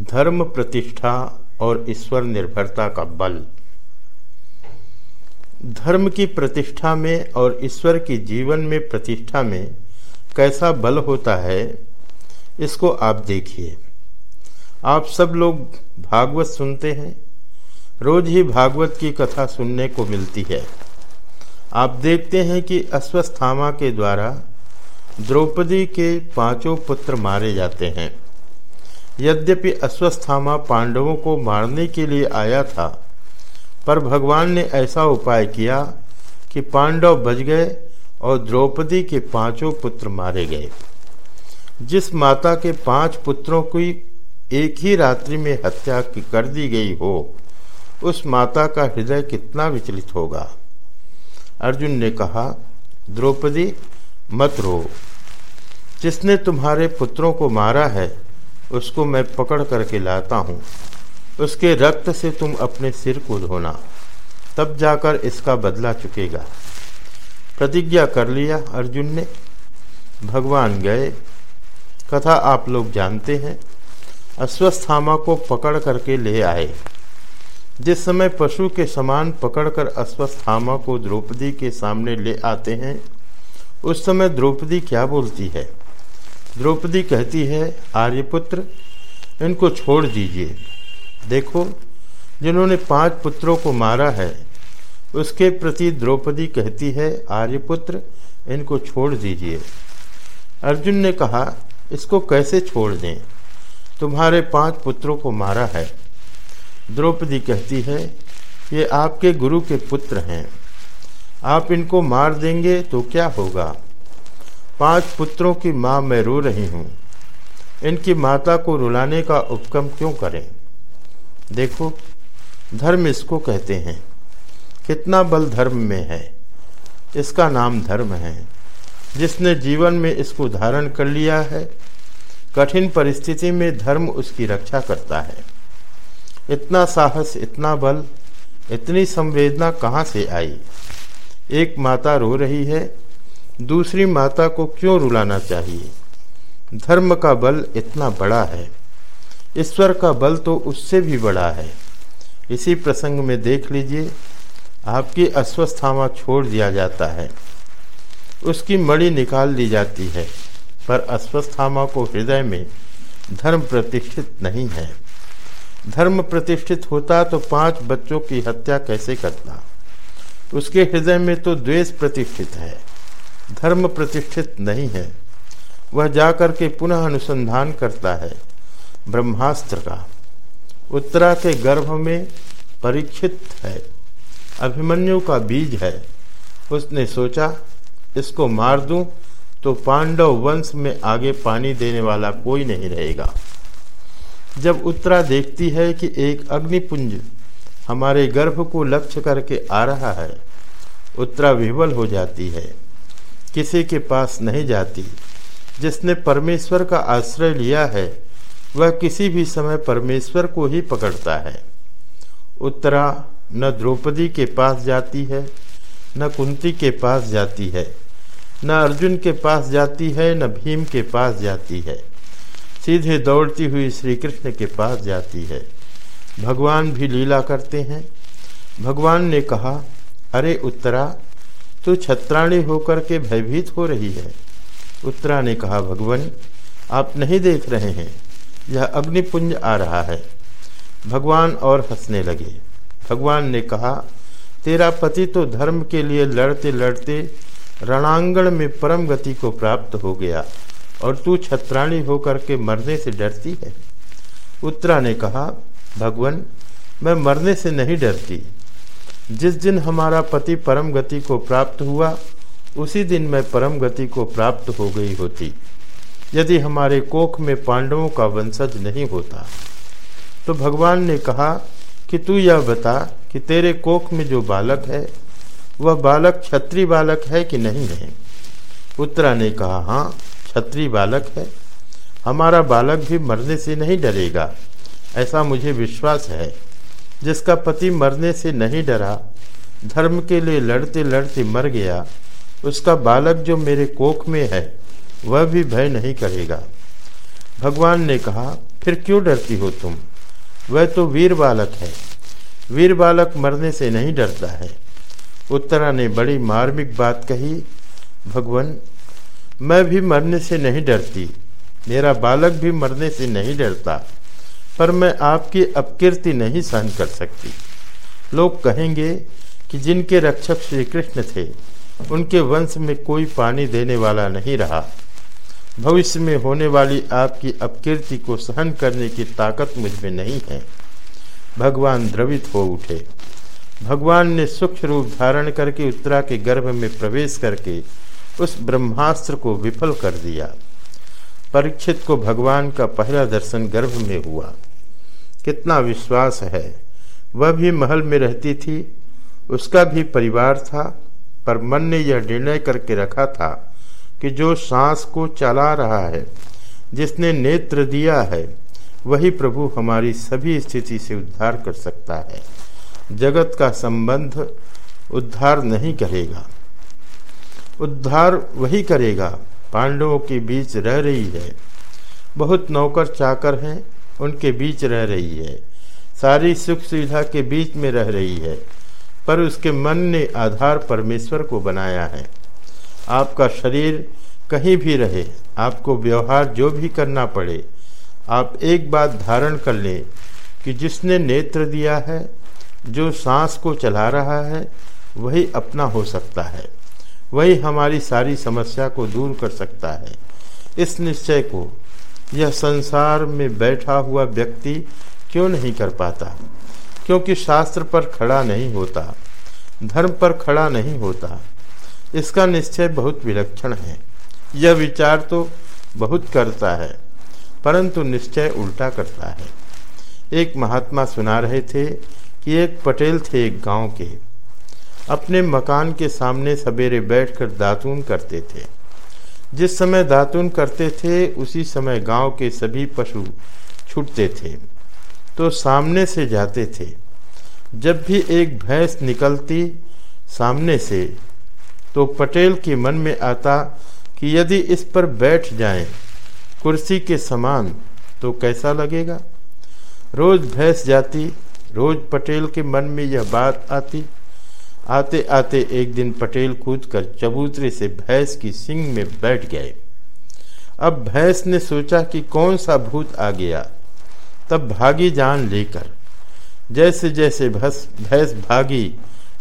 धर्म प्रतिष्ठा और ईश्वर निर्भरता का बल। धर्म की प्रतिष्ठा में और ईश्वर की जीवन में प्रतिष्ठा में कैसा बल होता है, इसको आप देखिए। आप सब लोग भागवत सुनते हैं, रोज ही भागवत की कथा सुनने को मिलती है। आप देखते हैं कि अश्वस्थामा के द्वारा द्रौपदी के पाँचों पुत्र मारे जाते हैं। यद्यपि अश्वस्थामा पांडवों को मारने के लिए आया था, पर भगवान ने ऐसा उपाय किया कि पांडव बच गए और द्रौपदी के पाँचों पुत्र मारे गए। जिस माता के पाँच पुत्रों की एक ही रात्रि में हत्या कर दी गई हो, उस माता का हृदय कितना विचलित होगा? अर्जुन ने कहा, द्रौपदी, मत रो। जिसने तुम्हारे पुत्रों को मारा है उसको मैं पकड़ करके लाता हूँ। उसके रक्त से तुम अपने सिर को धोना, तब जाकर इसका बदला चुकेगा। प्रतिज्ञा कर लिया अर्जुन ने। भगवान गए। कथा आप लोग जानते हैं। अश्वस्थामा को पकड़ करके ले आए। जिस समय पशु के समान पकड़कर अश्वस्थामा को द्रौपदी के सामने ले आते हैं, उस समय द्रौपदी क्या बोलती है? द्रौपदी कहती है, आर्यपुत्र, इनको छोड़ दीजिए। देखो, जिन्होंने पाँच पुत्रों को मारा है, उसके प्रति द्रौपदी कहती है, आर्यपुत्र, इनको छोड़ दीजिए। अर्जुन ने कहा, इसको कैसे छोड़ दें? तुम्हारे पाँच पुत्रों को मारा है। द्रौपदी कहती है, ये आपके गुरु के पुत्र हैं। आप इनको मार देंगे तो क्या होगा? पाँच पुत्रों की माँ मैं रो रही हूँ। इनकी माता को रुलाने का उपक्रम क्यों करें? देखो, धर्म इसको कहते हैं। कितना बल धर्म में है। इसका नाम धर्म है। जिसने जीवन में इसको धारण कर लिया है, कठिन परिस्थिति में धर्म उसकी रक्षा करता है। इतना साहस, इतना बल, इतनी संवेदना कहाँ से आई? एक माता रो रही है दूसरी माता को क्यों रुलाना चाहिए? धर्म का बल इतना बड़ा है। ईश्वर का बल तो उससे भी बड़ा है। इसी प्रसंग में देख लीजिए, आपकी अस्वस्थामा छोड़ दिया जाता है। उसकी मणि निकाल ली जाती है, पर अस्वस्थामा को हृदय में धर्म प्रतिष्ठित नहीं है। धर्म प्रतिष्ठित होता तो पाँच बच्चों की हत्या कैसे करता? उसके हृदय में तो द्वेष प्रतिष्ठित है। धर्म प्रतिष्ठित नहीं है। वह जाकर के पुनः अनुसंधान करता है ब्रह्मास्त्र का। उत्तरा के गर्भ में परीक्षित है। अभिमन्यु का बीज है। उसने सोचा, इसको मार दूँ तो पांडव वंश में आगे पानी देने वाला कोई नहीं रहेगा। जब उत्तरा देखती है कि एक अग्निपुंज हमारे गर्भ को लक्ष्य करके आ रहा है, उत्तरा विह्वल हो जाती है। किसी के पास नहीं जाती। जिसने परमेश्वर का आश्रय लिया है, वह किसी भी समय परमेश्वर को ही पकड़ता है। उत्तरा, न द्रौपदी के पास जाती है, न कुंती के पास जाती है, न अर्जुन के पास जाती है, न भीम के पास जाती है। सीधे दौड़ती हुई श्री कृष्ण के पास जाती है। भगवान भी लीला करते हैं। भगवान ने कहा, अरे उत्तरा तो छत्राणी होकर के भयभीत हो रही है। उत्तरा ने कहा, भगवान, आप नहीं देख रहे हैं। यह अग्निपुंज आ रहा है। भगवान और हंसने लगे। भगवान ने कहा, तेरा पति तो धर्म के लिए लड़ते लड़ते रणांगण में परम गति को प्राप्त हो गया और तू छत्राणी होकर के मरने से डरती है? उत्तरा ने कहा, भगवान, मैं मरने से नहीं डरती। जिस दिन हमारा पति परम गति को प्राप्त हुआ, उसी दिन मैं परम गति को प्राप्त हो गई होती। यदि हमारे कोख में पांडवों का वंशज नहीं होता तो भगवान ने कहा कि तू यह बता कि तेरे कोख में जो बालक है, वह बालक क्षत्रिय बालक है कि नहीं है उत्तरा ने कहा हाँ क्षत्रिय बालक है। हमारा बालक भी मरने से नहीं डरेगा। ऐसा मुझे विश्वास है। जिसका पति मरने से नहीं डरा, धर्म के लिए लड़ते लड़ते मर गया, उसका बालक जो मेरे कोख में है, वह भी भय नहीं करेगा। भगवान ने कहा, फिर क्यों डरती हो तुम? वह तो वीर बालक है। वीर बालक मरने से नहीं डरता है। उत्तरा ने बड़ी मार्मिक बात कही, भगवान, मैं भी मरने से नहीं डरती, मेरा बालक भी मरने से नहीं डरता। पर मैं आपकी अपकीर्ति नहीं सहन कर सकती। लोग कहेंगे कि जिनके रक्षक श्री कृष्ण थे, उनके वंश में कोई पानी देने वाला नहीं रहा। भविष्य में होने वाली आपकी अपकीर्ति को सहन करने की ताकत मुझमें नहीं है। भगवान द्रवित हो उठे। भगवान ने सूक्ष्म रूप धारण करके उत्तरा के गर्भ में प्रवेश करके उस ब्रह्मास्त्र को विफल कर दिया। परीक्षित को भगवान का पहला दर्शन गर्भ में हुआ। कितना विश्वास है। वह भी महल में रहती थी। उसका भी परिवार था, पर मन ने यह निर्णय करके रखा था कि जो सांस को चला रहा है, जिसने नेत्र दिया है, वही प्रभु हमारी सभी स्थिति से उद्धार कर सकता है। जगत का संबंध उद्धार नहीं करेगा। उद्धार वही करेगा पांडवों के बीच रह रही है। बहुत नौकर चाकर हैं, उनके बीच रह रही है। सारी सुख सुविधा के बीच में रह रही है, पर उसके मन ने आधार परमेश्वर को बनाया है। आपका शरीर कहीं भी रहे, आपको व्यवहार जो भी करना पड़े, आप एक बात धारण कर लें कि जिसने नेत्र दिया है, जो सांस को चला रहा है, वही अपना हो सकता है। वही हमारी सारी समस्या को दूर कर सकता है। इस निश्चय को, यह संसार में बैठा हुआ व्यक्ति क्यों नहीं कर पाता? क्योंकि शास्त्र पर खड़ा नहीं होता, धर्म पर खड़ा नहीं होता। इसका निश्चय बहुत विलक्षण है। यह विचार तो बहुत करता है, परंतु निश्चय उल्टा करता है। एक महात्मा सुना रहे थे कि एक पटेल थे एक गाँव के। अपने मकान के सामने सवेरे बैठकर दातून करते थे। जिस समय दातून करते थे, उसी समय गाँव के सभी पशु छूटते थे तो सामने से जाते थे। जब भी एक भैंस निकलती सामने से तो पटेल के मन में आता कि यदि इस पर बैठ जाएँ, कुर्सी के समान तो कैसा लगेगा? रोज भैंस जाती, रोज पटेल के मन में यह बात आती। आते आते एक दिन पटेल कूदकर चबूतरे से भैंस की सिंग में बैठ गए। अब भैंस ने सोचा कि कौन सा भूत आ गया। तब भागी जान लेकर, जैसे जैसे भस, भैंस भागी,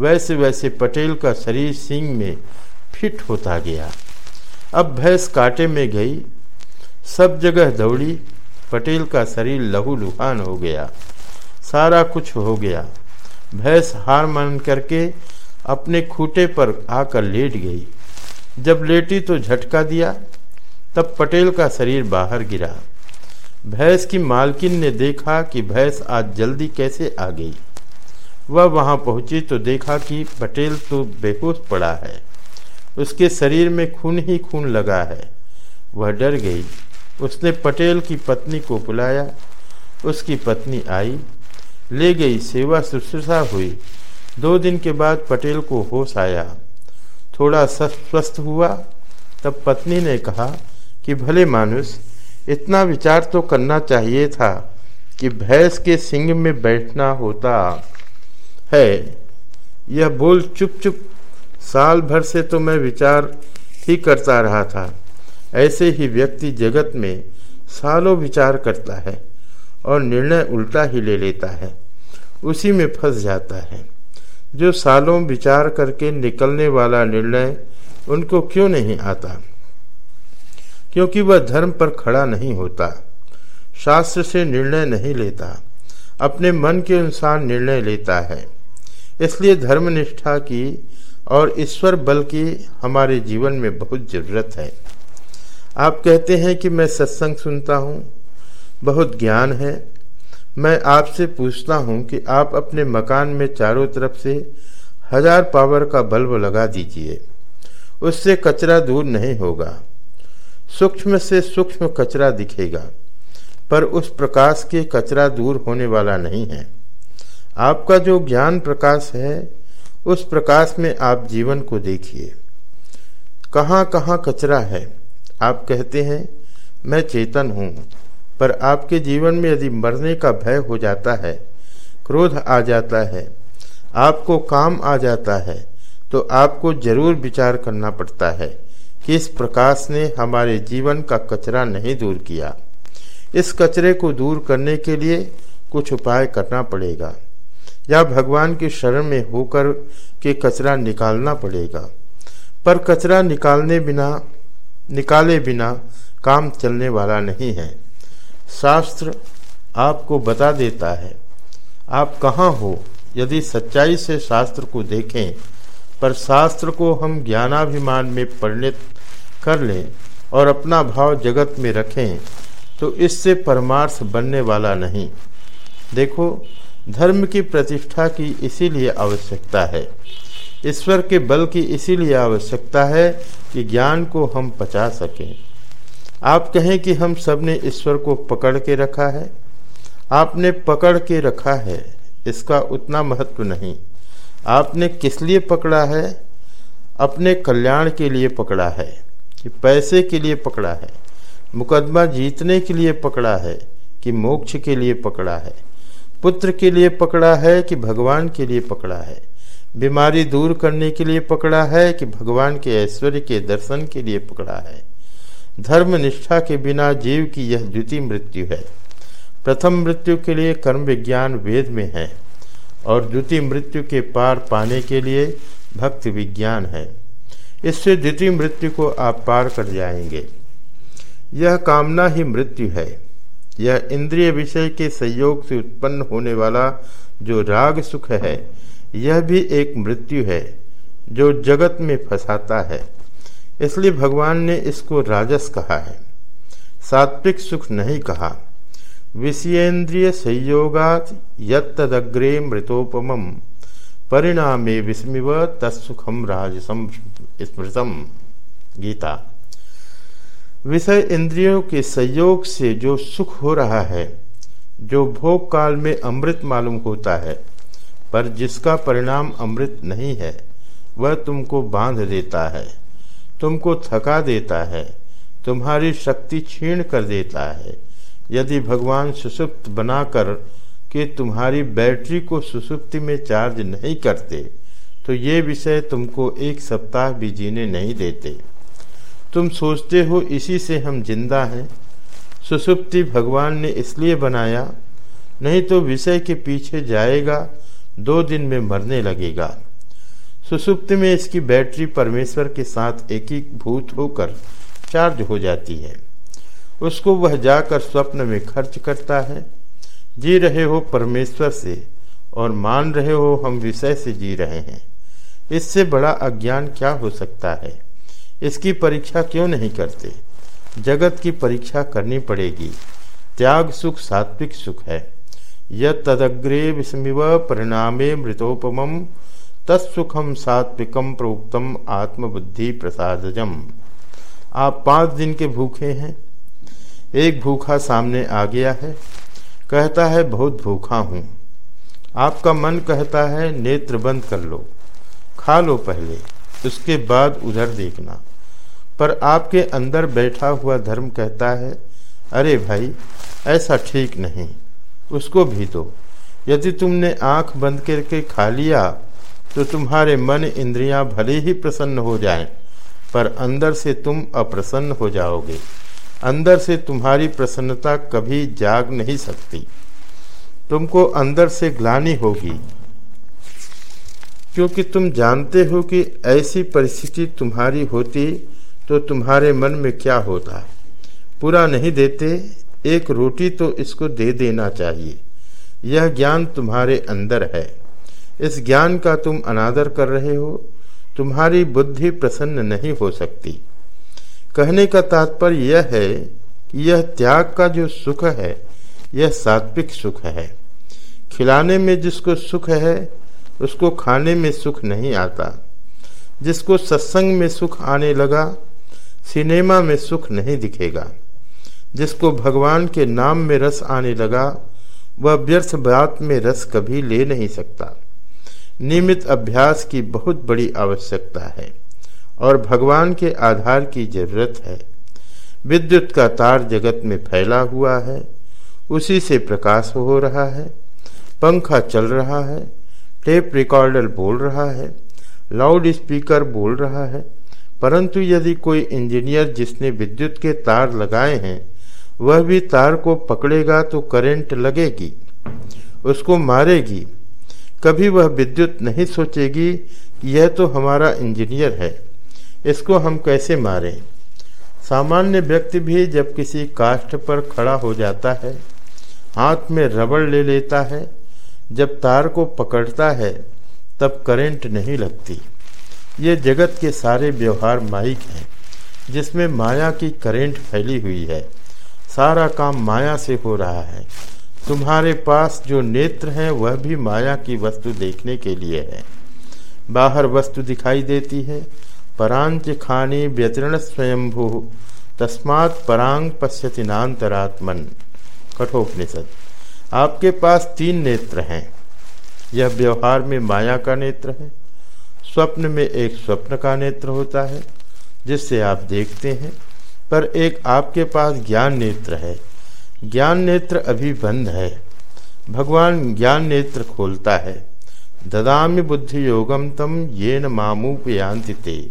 वैसे वैसे पटेल का शरीर सिंग में फिट होता गया। अब भैंस कांटे में गई, सब जगह दौड़ी, पटेल का शरीर लहू लुहान हो गया, सारा कुछ हो गया। भैंस हार मान करके अपने खूटे पर आकर लेट गई। जब लेटी तो झटका दिया, तब पटेल का शरीर बाहर गिरा। भैंस की मालकिन ने देखा कि भैंस आज जल्दी कैसे आ गई। वह वहाँ पहुँची तो देखा कि पटेल तो बेहोश पड़ा है। उसके शरीर में खून ही खून लगा है। वह डर गई। उसने पटेल की पत्नी को बुलाया। उसकी पत्नी आई। ले गई सेवा शुश्रूषा हुई। दो दिन के बाद पटेल को होश आया। थोड़ा स्वस्थ हुआ। तब पत्नी ने कहा कि भले मानुष, इतना विचार तो करना चाहिए था कि भैंस के सिंग में बैठना होता। है, यह बोल चुप चुप साल भर से तो मैं विचार ही करता रहा था। ऐसे ही व्यक्ति जगत में सालों विचार करता है और निर्णय उल्टा ही ले लेता है। उसी में फंस जाता है। जो सालों विचार करके निकलने वाला निर्णय उनको क्यों नहीं आता? क्योंकि वह धर्म पर खड़ा नहीं होता। शास्त्र से निर्णय नहीं लेता। अपने मन के अनुसार निर्णय लेता है। इसलिए धर्मनिष्ठा की और ईश्वर बल की हमारे जीवन में बहुत ज़रूरत है। आप कहते हैं कि मैं सत्संग सुनता हूँ। बहुत ज्ञान है। मैं आपसे पूछता हूँ कि आप अपने मकान में चारों तरफ़ से हज़ार पावर का बल्ब लगा दीजिए। उससे कचरा दूर नहीं होगा। सूक्ष्म से सूक्ष्म कचरा दिखेगा, पर उस प्रकाश के कचरा दूर होने वाला नहीं है। आपका जो ज्ञान प्रकाश है, उस प्रकाश में आप जीवन को देखिए। कहाँ कहाँ कचरा है? आप कहते हैं, मैं चेतन हूँ। पर आपके जीवन में यदि मरने का भय हो जाता है, क्रोध आ जाता है, आपको काम आ जाता है तो आपको ज़रूर विचार करना पड़ता है कि इस प्रकाश ने हमारे जीवन का कचरा नहीं दूर किया। इस कचरे को दूर करने के लिए कुछ उपाय करना पड़ेगा। या भगवान की शरण में होकर के कचरा निकालना पड़ेगा। पर कचरा निकालने बिना, निकाले बिना काम चलने वाला नहीं है। शास्त्र आपको बता देता है। आप कहाँ हो? यदि सच्चाई से शास्त्र को देखें, पर शास्त्र को हम ज्ञानाभिमान में परिणित कर लें और अपना भाव जगत में रखें तो इससे परमार्थ बनने वाला नहीं। देखो, धर्म की प्रतिष्ठा की इसीलिए आवश्यकता है। ईश्वर के बल की इसीलिए आवश्यकता है कि ज्ञान को हम पचा सकें। आप कहें कि हम सबने ईश्वर को पकड़ के रखा है? आपने पकड़ के रखा है, इसका उतना महत्व नहीं। आपने किस लिए पकड़ा है? अपने कल्याण के लिए पकड़ा है, कि पैसे के लिए पकड़ा है, मुकदमा जीतने के लिए पकड़ा है, कि मोक्ष के लिए पकड़ा है, पुत्र के लिए पकड़ा है, कि भगवान के लिए पकड़ा है, बीमारी दूर करने के लिए पकड़ा है, कि भगवान के ऐश्वर्य के दर्शन के लिए पकड़ा है। धर्म निष्ठा के बिना जीव की यह द्वितीय मृत्यु है। प्रथम मृत्यु के लिए कर्म विज्ञान वेद में है और द्वितीय मृत्यु के पार पाने के लिए भक्ति विज्ञान है। इससे द्वितीय मृत्यु को आप पार कर जाएँगे। यह कामना ही मृत्यु है। यह इंद्रिय विषय के संयोग से उत्पन्न होने वाला जो राग सुख है, यह भी एक मृत्यु है जो जगत में फंसाता है। इसलिए भगवान ने इसको राजस कहा है। सात्विक सुख नहीं कहा। विषयेन्द्रिय संयोगात यदग्रे मृतोपम। परिणामे विस्मिव तत्सुखम राजसम स्मृतम। गीता। विषय इंद्रियों के संयोग से जो सुख हो रहा है, जो भोग काल में अमृत मालूम होता है, पर जिसका परिणाम अमृत नहीं है, वह तुमको बाँध देता है। तुमको थका देता है, तुम्हारी शक्ति क्षीण कर देता है। यदि भगवान सुसुप्त बनाकर कि तुम्हारी बैटरी को सुसुप्ति में चार्ज नहीं करते तो ये विषय तुमको एक सप्ताह भी जीने नहीं देते। तुम सोचते हो, इसी से हम ज़िंदा हैं। सुसुप्ति भगवान ने इसलिए बनाया, नहीं तो विषय के पीछे जाएगा, दो दिन में मरने लगेगा। सुसुप्ति में इसकी बैटरी परमेश्वर के साथ एकीभूत होकर चार्ज हो जाती है। उसको वह जाकर स्वप्न में खर्च करता है। जी रहे हो परमेश्वर से और मान रहे हो हम विषय से जी रहे हैं। इससे बड़ा अज्ञान क्या हो सकता है? इसकी परीक्षा क्यों नहीं करते? जगत की परीक्षा करनी पड़ेगी। त्याग सुख, सात्विक सुख है। यद तदग्रे विस्मिव परिणामे मृतोपम तत्सुखम सात्विकम प्रोक्तम आत्मबुद्धि प्रसादजम आप पाँच दिन के भूखे हैं। एक भूखा सामने आ गया है। कहता है, बहुत भूखा हूँ। आपका मन कहता है, नेत्र बंद कर लो। खा लो पहले, उसके बाद उधर देखना। पर आपके अंदर बैठा हुआ धर्म कहता है, अरे भाई, ऐसा ठीक नहीं। उसको भी दो। यदि तुमने आँख बंद करके खा लिया तो तुम्हारे मन इंद्रियाँ भले ही प्रसन्न हो जाएँ, पर अंदर से तुम अप्रसन्न हो जाओगे। अंदर से तुम्हारी प्रसन्नता कभी जाग नहीं सकती। तुमको अंदर से ग्लानी होगी क्योंकि तुम जानते हो कि ऐसी परिस्थिति तुम्हारी होती तो तुम्हारे मन में क्या होता। पूरा नहीं देते एक रोटी तो इसको दे देना चाहिए। यह ज्ञान तुम्हारे अंदर है। इस ज्ञान का तुम अनादर कर रहे हो, तुम्हारी बुद्धि प्रसन्न नहीं हो सकती। कहने का तात्पर्य यह है कि यह त्याग का जो सुख है, यह सात्विक सुख है। खिलाने में जिसको सुख है, उसको खाने में सुख नहीं आता। जिसको सत्संग में सुख आने लगा, सिनेमा में सुख नहीं दिखेगा। जिसको भगवान के नाम में रस आने लगा, वह व्यर्थ बात में रस कभी ले नहीं सकता। नियमित अभ्यास की बहुत बड़ी आवश्यकता है और भगवान के आधार की ज़रूरत है। विद्युत का तार जगत में फैला हुआ है, उसी से प्रकाश हो रहा है, पंखा चल रहा है, टेप रिकॉर्डर बोल रहा है, लाउड स्पीकर बोल रहा है, परंतु यदि कोई इंजीनियर जिसने विद्युत के तार लगाए हैं, वह भी तार को पकड़ेगा तो करंट लगेगी, उसको मारेगी कभी वह विद्युत नहीं सोचेगी कि यह तो हमारा इंजीनियर है। इसको हम कैसे मारें? सामान्य व्यक्ति भी जब किसी काष्ठ पर खड़ा हो जाता है, हाथ में रबड़ ले लेता है, जब तार को पकड़ता है, तब करंट नहीं लगती। ये जगत के सारे व्यवहार माइक हैं, जिसमें माया की करंट फैली हुई है। सारा काम माया से हो रहा है। तुम्हारे पास जो नेत्र हैं, वह भी माया की वस्तु देखने के लिए है। बाहर वस्तु दिखाई देती है परांच खानी व्यतीर्ण स्वयंभू, तस्मात् परांग पश्यति नान्तरात्मन। कठोपनिषद। आपके पास तीन नेत्र हैं। यह व्यवहार में माया का नेत्र है, स्वप्न में एक स्वप्न का नेत्र होता है, जिससे आप देखते हैं, पर एक आपके पास ज्ञान नेत्र है। ज्ञान नेत्र अभी बंद है। भगवान ज्ञान नेत्र खोलता है। ददामी बुद्धि योगम तम ये न मामूपयांति ते।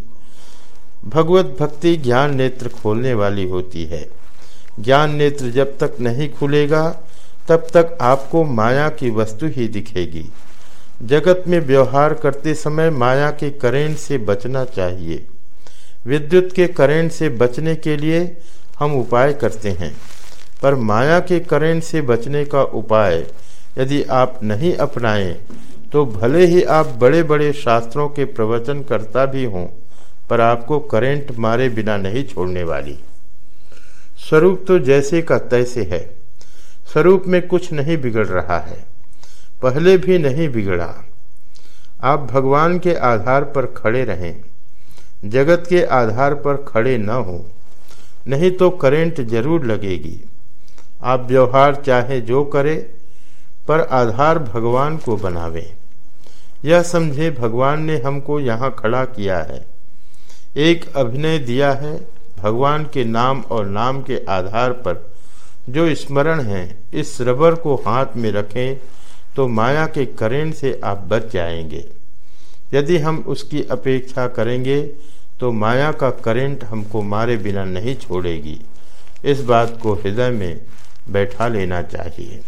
भगवत भक्ति ज्ञान नेत्र खोलने वाली होती है। ज्ञान नेत्र जब तक नहीं खुलेगा, तब तक आपको माया की वस्तु ही दिखेगी। जगत में व्यवहार करते समय माया के करेंट से बचना चाहिए। विद्युत के करेंट से बचने के लिए हम उपाय करते हैं। पर माया के करेंट से बचने का उपाय यदि आप नहीं अपनाएँ तो भले ही आप बड़े बड़े शास्त्रों के प्रवचन करता भी हों, पर आपको करंट मारे बिना नहीं छोड़ने वाली। स्वरूप तो जैसे का तैसे है। स्वरूप में कुछ नहीं बिगड़ रहा है। पहले भी नहीं बिगड़ा। आप भगवान के आधार पर खड़े रहें, जगत के आधार पर खड़े न हो, नहीं तो करंट ज़रूर लगेगी। आप व्यवहार चाहे जो करें, पर आधार भगवान को बनावे। यह समझे भगवान ने हमको यहाँ खड़ा किया है। एक अभिनय दिया है भगवान के नाम और नाम के आधार पर। जो स्मरण है, इस रबर को हाथ में रखें तो माया के करेंट से आप बच जाएँगे। यदि हम उसकी अपेक्षा करेंगे तो माया का करेंट हमको मारे बिना नहीं छोड़ेगी। इस बात को हृदय में बैठा लेना चाहिए।